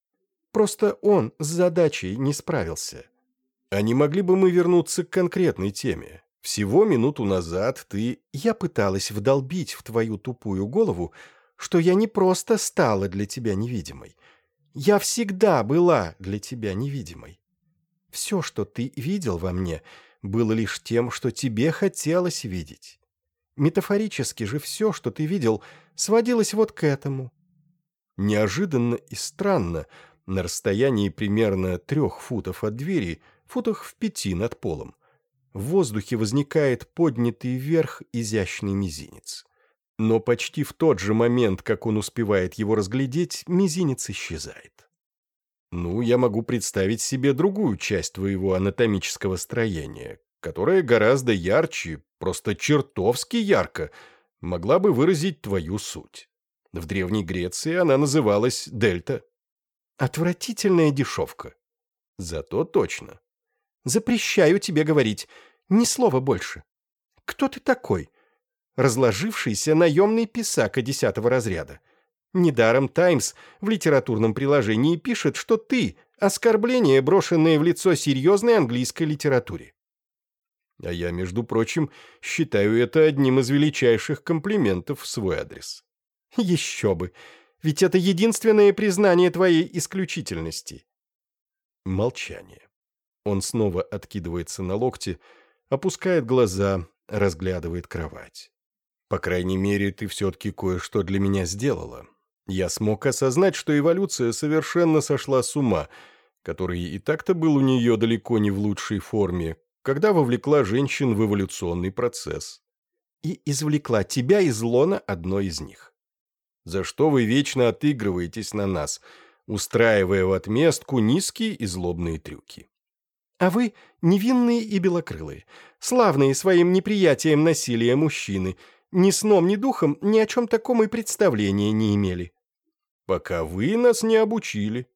Просто он с задачей не справился. А не могли бы мы вернуться к конкретной теме? Всего минуту назад ты... Я пыталась вдолбить в твою тупую голову, что я не просто стала для тебя невидимой. Я всегда была для тебя невидимой. Все, что ты видел во мне, было лишь тем, что тебе хотелось видеть. Метафорически же все, что ты видел, сводилось вот к этому. Неожиданно и странно — на расстоянии примерно трех футов от двери, футах в пяти над полом. В воздухе возникает поднятый вверх изящный мизинец. Но почти в тот же момент, как он успевает его разглядеть, мизинец исчезает. Ну, я могу представить себе другую часть твоего анатомического строения, которая гораздо ярче, просто чертовски ярко, могла бы выразить твою суть. В Древней Греции она называлась дельта. Отвратительная дешевка. Зато точно. Запрещаю тебе говорить. Ни слова больше. Кто ты такой? Разложившийся наемный писака десятого разряда. Недаром «Таймс» в литературном приложении пишет, что ты — оскорбление, брошенное в лицо серьезной английской литературе. А я, между прочим, считаю это одним из величайших комплиментов в свой адрес. Еще бы! Ведь это единственное признание твоей исключительности». Молчание. Он снова откидывается на локти, опускает глаза, разглядывает кровать. «По крайней мере, ты все-таки кое-что для меня сделала. Я смог осознать, что эволюция совершенно сошла с ума, который и так-то был у нее далеко не в лучшей форме, когда вовлекла женщин в эволюционный процесс. И извлекла тебя из лона одной из них за что вы вечно отыгрываетесь на нас, устраивая в отместку низкие и злобные трюки. А вы невинные и белокрылые, славные своим неприятием насилия мужчины, ни сном, ни духом ни о чем таком и представления не имели. Пока вы нас не обучили.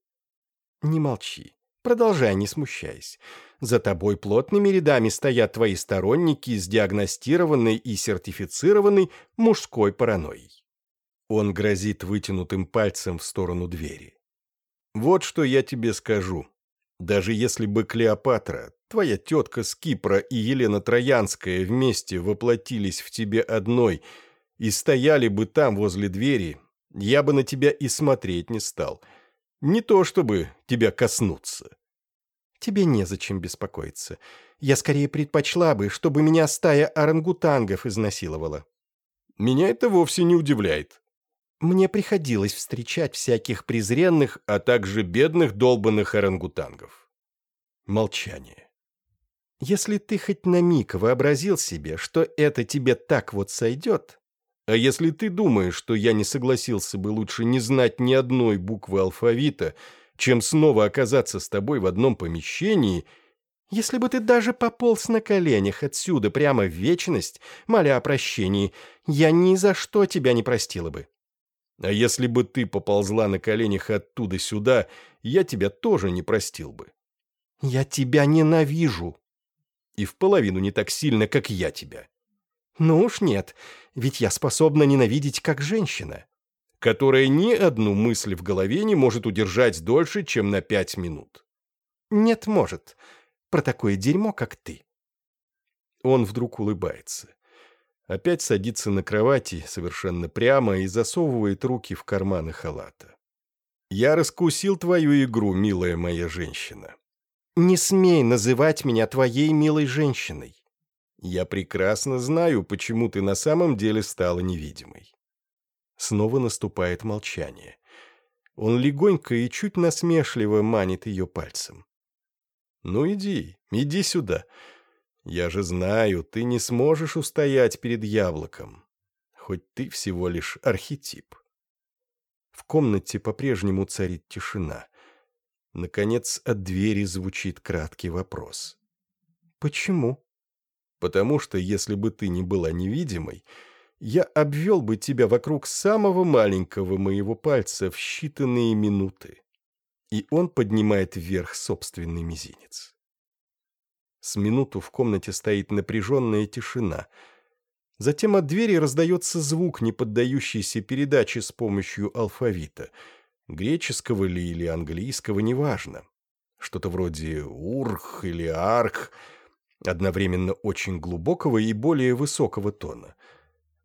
Не молчи, продолжай, не смущаясь. За тобой плотными рядами стоят твои сторонники с диагностированной и сертифицированной мужской паранойей. Он грозит вытянутым пальцем в сторону двери. «Вот что я тебе скажу. Даже если бы Клеопатра, твоя тетка с Кипра и Елена Троянская вместе воплотились в тебе одной и стояли бы там возле двери, я бы на тебя и смотреть не стал. Не то чтобы тебя коснуться». «Тебе незачем беспокоиться. Я скорее предпочла бы, чтобы меня стая орангутангов изнасиловала». «Меня это вовсе не удивляет», мне приходилось встречать всяких презренных, а также бедных долбанных орангутангов. Молчание. Если ты хоть на миг вообразил себе, что это тебе так вот сойдет, а если ты думаешь, что я не согласился бы лучше не знать ни одной буквы алфавита, чем снова оказаться с тобой в одном помещении, если бы ты даже пополз на коленях отсюда прямо в вечность, моля о прощении, я ни за что тебя не простила бы. А если бы ты поползла на коленях оттуда сюда, я тебя тоже не простил бы. Я тебя ненавижу. И в половину не так сильно, как я тебя. Ну уж нет, ведь я способна ненавидеть как женщина. Которая ни одну мысль в голове не может удержать дольше, чем на пять минут. Нет, может. Про такое дерьмо, как ты. Он вдруг улыбается опять садится на кровати совершенно прямо и засовывает руки в карманы халата. «Я раскусил твою игру, милая моя женщина». «Не смей называть меня твоей милой женщиной». «Я прекрасно знаю, почему ты на самом деле стала невидимой». Снова наступает молчание. Он легонько и чуть насмешливо манит ее пальцем. «Ну иди, иди сюда. Я же знаю, ты не сможешь устоять перед яблоком. Хоть ты всего лишь архетип. В комнате по-прежнему царит тишина. Наконец, от двери звучит краткий вопрос. «Почему?» «Потому что, если бы ты не была невидимой, я обвел бы тебя вокруг самого маленького моего пальца в считанные минуты». И он поднимает вверх собственный мизинец. С минуту в комнате стоит напряженная тишина. Затем от двери раздается звук, не поддающийся передаче с помощью алфавита. Греческого ли или английского, неважно. Что-то вроде «урх» или «арх», одновременно очень глубокого и более высокого тона.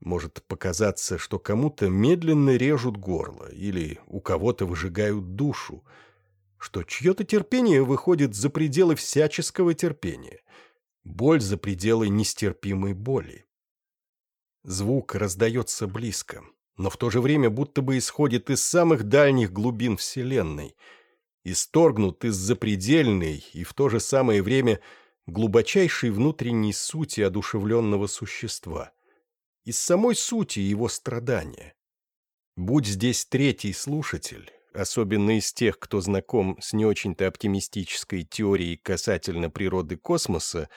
Может показаться, что кому-то медленно режут горло или у кого-то выжигают душу – что чье-то терпение выходит за пределы всяческого терпения, боль за пределы нестерпимой боли. Звук раздается близко, но в то же время будто бы исходит из самых дальних глубин Вселенной, исторгнут из запредельной и в то же самое время глубочайшей внутренней сути одушевленного существа, из самой сути его страдания. Будь здесь третий слушатель, особенно из тех, кто знаком с не очень-то оптимистической теорией касательно природы космоса,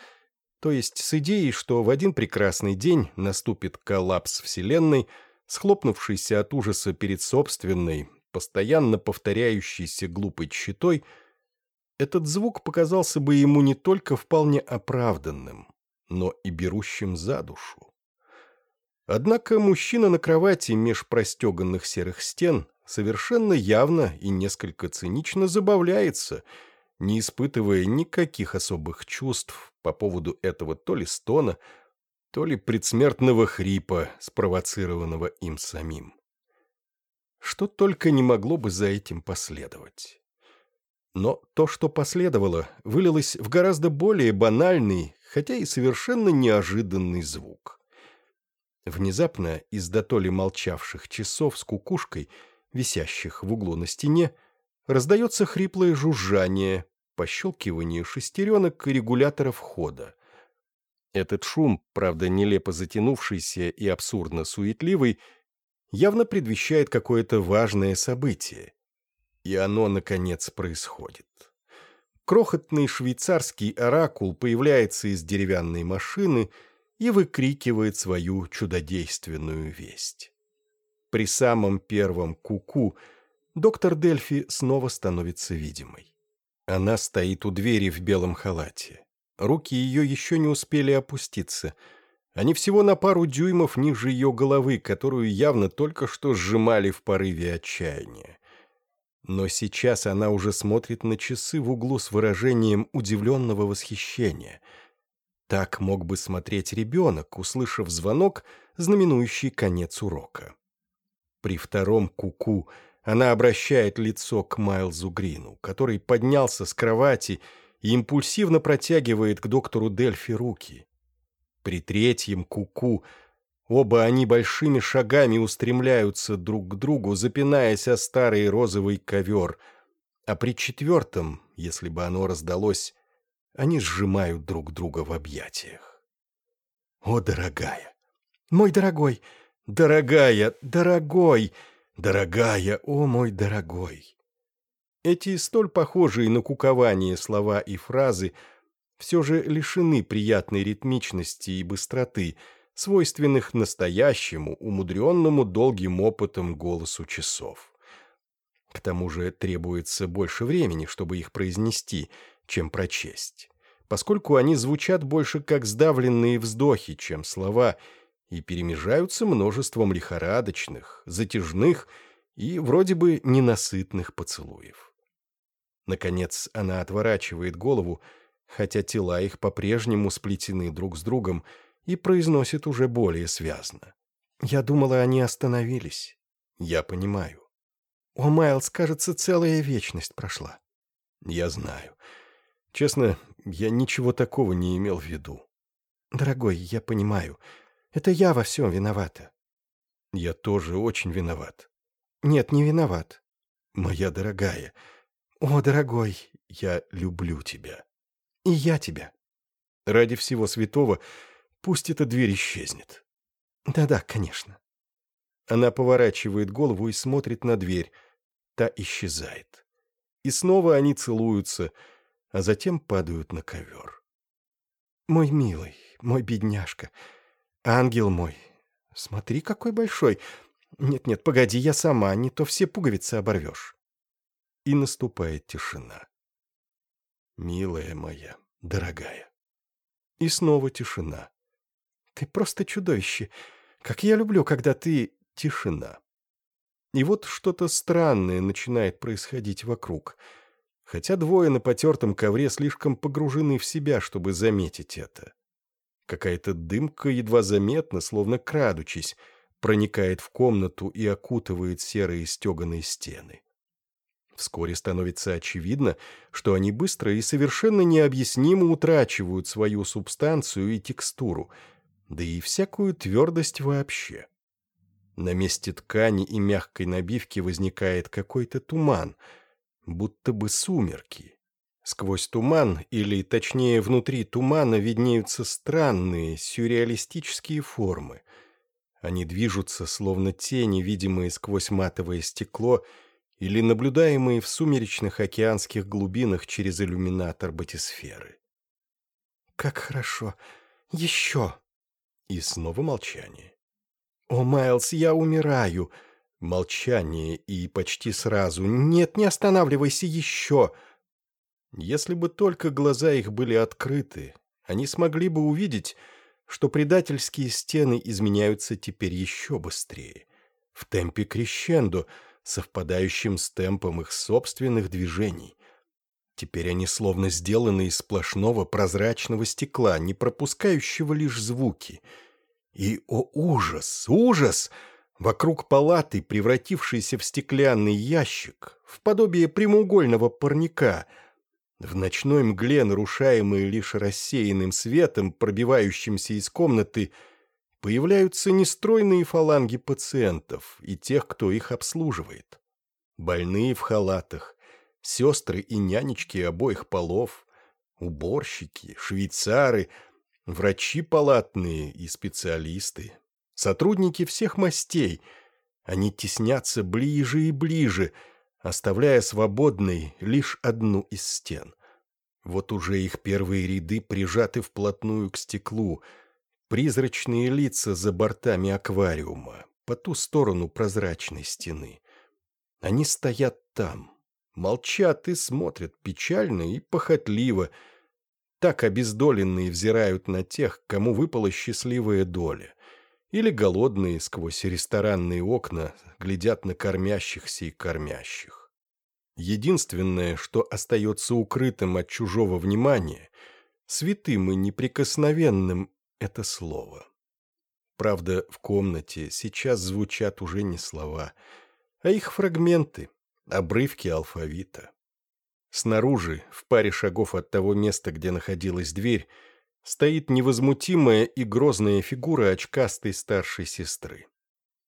то есть с идеей, что в один прекрасный день наступит коллапс Вселенной, схлопнувшийся от ужаса перед собственной, постоянно повторяющейся глупой щитой, этот звук показался бы ему не только вполне оправданным, но и берущим за душу. Однако мужчина на кровати меж простеганных серых стен – совершенно явно и несколько цинично забавляется, не испытывая никаких особых чувств по поводу этого то ли стона, то ли предсмертного хрипа, спровоцированного им самим. Что только не могло бы за этим последовать. Но то, что последовало, вылилось в гораздо более банальный, хотя и совершенно неожиданный звук. Внезапно из дотоле молчавших часов с кукушкой – висящих в углу на стене, раздается хриплое жужжание, пощелкивание шестеренок и регуляторов хода. Этот шум, правда нелепо затянувшийся и абсурдно суетливый, явно предвещает какое-то важное событие. И оно, наконец, происходит. Крохотный швейцарский оракул появляется из деревянной машины и выкрикивает свою чудодейственную весть при самом первом куку, -ку, доктор Дельфи снова становится видимой. Она стоит у двери в белом халате. Руки ее еще не успели опуститься. Они всего на пару дюймов ниже ее головы, которую явно только что сжимали в порыве отчаяния. Но сейчас она уже смотрит на часы в углу с выражением удивленного восхищения. Так мог бы смотреть ребенок, услышав звонок, знаменующий конец урока. При втором куку -ку она обращает лицо к Майлзу Грину, который поднялся с кровати и импульсивно протягивает к доктору Дельфи руки. При третьем куку -ку оба они большими шагами устремляются друг к другу, запинаясь о старый розовый ковер, а при четвертом, если бы оно раздалось, они сжимают друг друга в объятиях. «О, дорогая! Мой дорогой!» Дорогая, дорогой, дорогая, о мой дорогой. Эти столь похожие на кукование слова и фразы все же лишены приятной ритмичности и быстроты, свойственных настоящему, умудренному долгим опытом голосу часов. К тому же требуется больше времени, чтобы их произнести, чем прочесть, поскольку они звучат больше как сдавленные вздохи, чем слова — и перемежаются множеством лихорадочных, затяжных и вроде бы ненасытных поцелуев. Наконец она отворачивает голову, хотя тела их по-прежнему сплетены друг с другом, и произносит уже более связно. «Я думала, они остановились. Я понимаю. О, Майлз, кажется, целая вечность прошла». «Я знаю. Честно, я ничего такого не имел в виду». «Дорогой, я понимаю. Это я во всем виновата». «Я тоже очень виноват». «Нет, не виноват». «Моя дорогая». «О, дорогой, я люблю тебя». «И я тебя». «Ради всего святого пусть эта дверь исчезнет». «Да-да, конечно». Она поворачивает голову и смотрит на дверь. Та исчезает. И снова они целуются, а затем падают на ковер. «Мой милый, мой бедняжка», «Ангел мой, смотри, какой большой! Нет-нет, погоди, я сама, не то все пуговицы оборвешь!» И наступает тишина. «Милая моя, дорогая!» И снова тишина. «Ты просто чудовище! Как я люблю, когда ты...» Тишина. И вот что-то странное начинает происходить вокруг, хотя двое на потертом ковре слишком погружены в себя, чтобы заметить это. Какая-то дымка едва заметно, словно крадучись, проникает в комнату и окутывает серые стеганые стены. Вскоре становится очевидно, что они быстро и совершенно необъяснимо утрачивают свою субстанцию и текстуру, да и всякую твердость вообще. На месте ткани и мягкой набивки возникает какой-то туман, будто бы сумерки, Сквозь туман, или точнее внутри тумана, виднеются странные, сюрреалистические формы. Они движутся, словно тени, видимые сквозь матовое стекло, или наблюдаемые в сумеречных океанских глубинах через иллюминатор батисферы. «Как хорошо! Еще!» И снова молчание. «О, Майлз, я умираю!» Молчание и почти сразу «Нет, не останавливайся еще!» Если бы только глаза их были открыты, они смогли бы увидеть, что предательские стены изменяются теперь еще быстрее, в темпе крещендо, совпадающим с темпом их собственных движений. Теперь они словно сделаны из сплошного прозрачного стекла, не пропускающего лишь звуки. И, о ужас, ужас! Вокруг палаты, превратившейся в стеклянный ящик, в подобие прямоугольного парника — в ночной мгле, нарушаемой лишь рассеянным светом, пробивающимся из комнаты, появляются нестройные фаланги пациентов и тех, кто их обслуживает. Больные в халатах, сестры и нянечки обоих полов, уборщики, швейцары, врачи палатные и специалисты, сотрудники всех мастей. Они теснятся ближе и ближе – оставляя свободной лишь одну из стен. Вот уже их первые ряды прижаты вплотную к стеклу, призрачные лица за бортами аквариума, по ту сторону прозрачной стены. Они стоят там, молчат и смотрят печально и похотливо, так обездоленные взирают на тех, кому выпала счастливая доля или голодные сквозь ресторанные окна глядят на кормящихся и кормящих. Единственное, что остается укрытым от чужого внимания, святым и неприкосновенным — это слово. Правда, в комнате сейчас звучат уже не слова, а их фрагменты, обрывки алфавита. Снаружи, в паре шагов от того места, где находилась дверь, стоит невозмутимая и грозная фигура очкастой старшей сестры.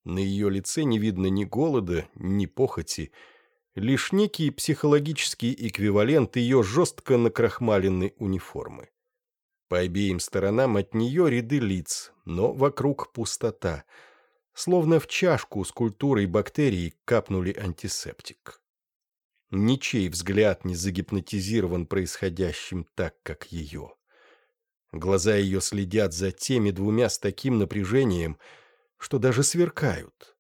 На ее лице не видно ни голода, ни похоти, лишь некий психологический эквивалент ее жестко накрахмаленной униформы. По обеим сторонам от нее ряды лиц, но вокруг пустота. Словно в чашку с культурой бактерий капнули антисептик. Ничей взгляд не загипнотизирован происходящим так, как ее. Глаза ее следят за теми двумя с таким напряжением, что даже сверкают.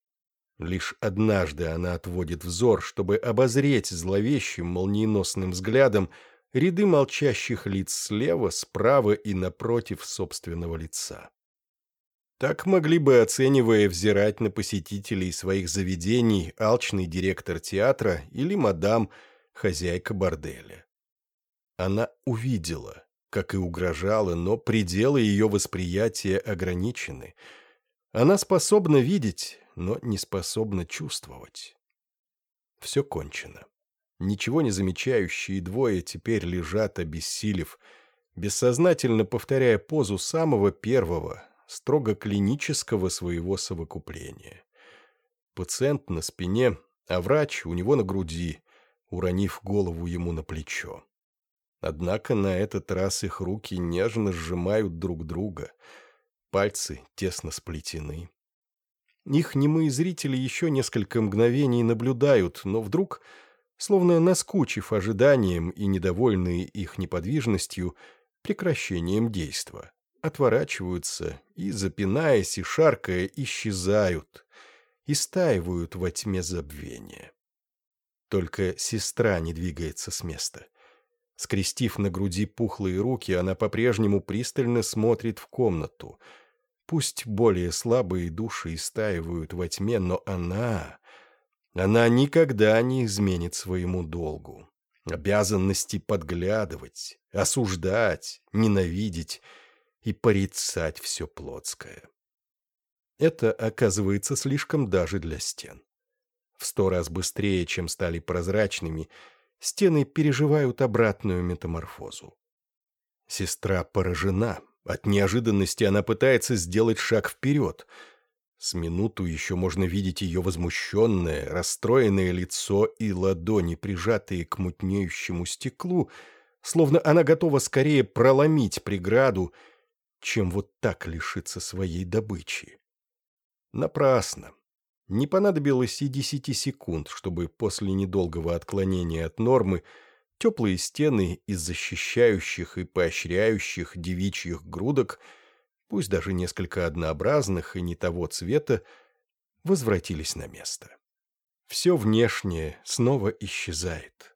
Лишь однажды она отводит взор, чтобы обозреть зловещим молниеносным взглядом ряды молчащих лиц слева, справа и напротив собственного лица. Так могли бы, оценивая, взирать на посетителей своих заведений алчный директор театра или мадам, хозяйка борделя. Она увидела как и угрожала, но пределы ее восприятия ограничены. Она способна видеть, но не способна чувствовать. Все кончено. Ничего не замечающие двое теперь лежат, обессилев, бессознательно повторяя позу самого первого, строго клинического своего совокупления. Пациент на спине, а врач у него на груди, уронив голову ему на плечо. Однако на этот раз их руки нежно сжимают друг друга. Пальцы тесно сплетены. Их немые зрители еще несколько мгновений наблюдают, но вдруг, словно наскучив ожиданием и недовольные их неподвижностью, прекращением действа, отворачиваются и, запинаясь и шаркая, исчезают, истаивают во тьме забвения. Только сестра не двигается с места. Скрестив на груди пухлые руки, она по-прежнему пристально смотрит в комнату. Пусть более слабые души истаивают во тьме, но она... Она никогда не изменит своему долгу. Обязанности подглядывать, осуждать, ненавидеть и порицать все плотское. Это оказывается слишком даже для стен. В сто раз быстрее, чем стали прозрачными — стены переживают обратную метаморфозу. Сестра поражена. От неожиданности она пытается сделать шаг вперед. С минуту еще можно видеть ее возмущенное, расстроенное лицо и ладони, прижатые к мутнеющему стеклу, словно она готова скорее проломить преграду, чем вот так лишиться своей добычи. Напрасно. Не понадобилось и десяти секунд, чтобы после недолгого отклонения от нормы теплые стены из защищающих и поощряющих девичьих грудок, пусть даже несколько однообразных и не того цвета, возвратились на место. Все внешнее снова исчезает.